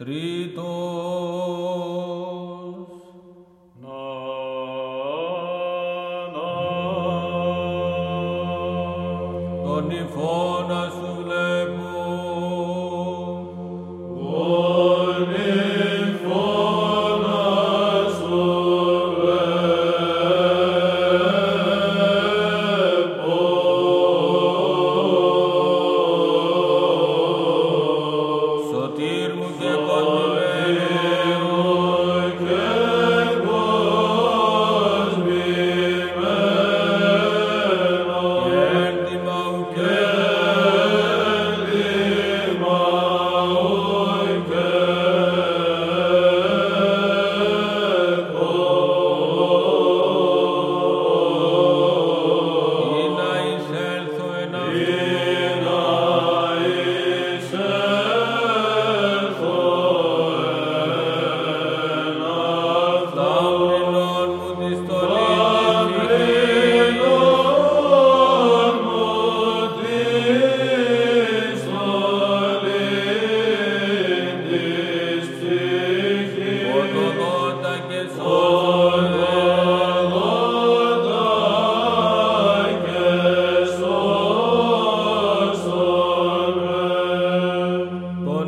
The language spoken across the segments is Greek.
Τρίτος. Να, Τον υφώνα σου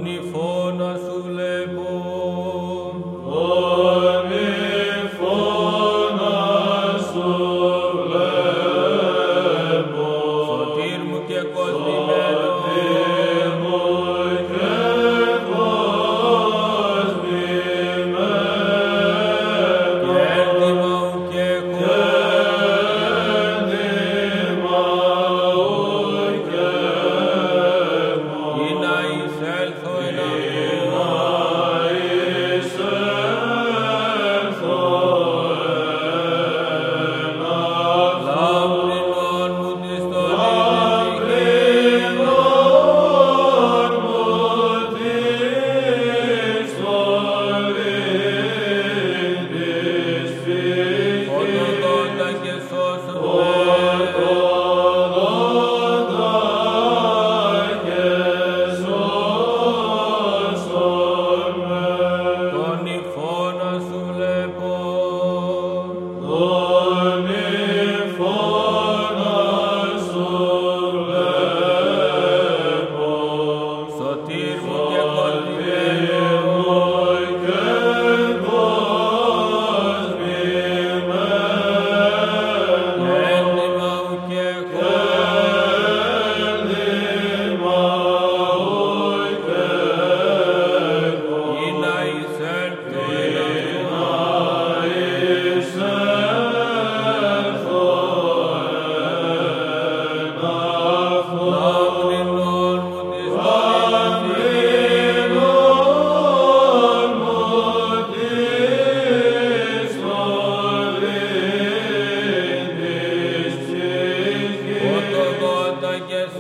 Τον υφώνα σου βλέπω.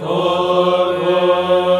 for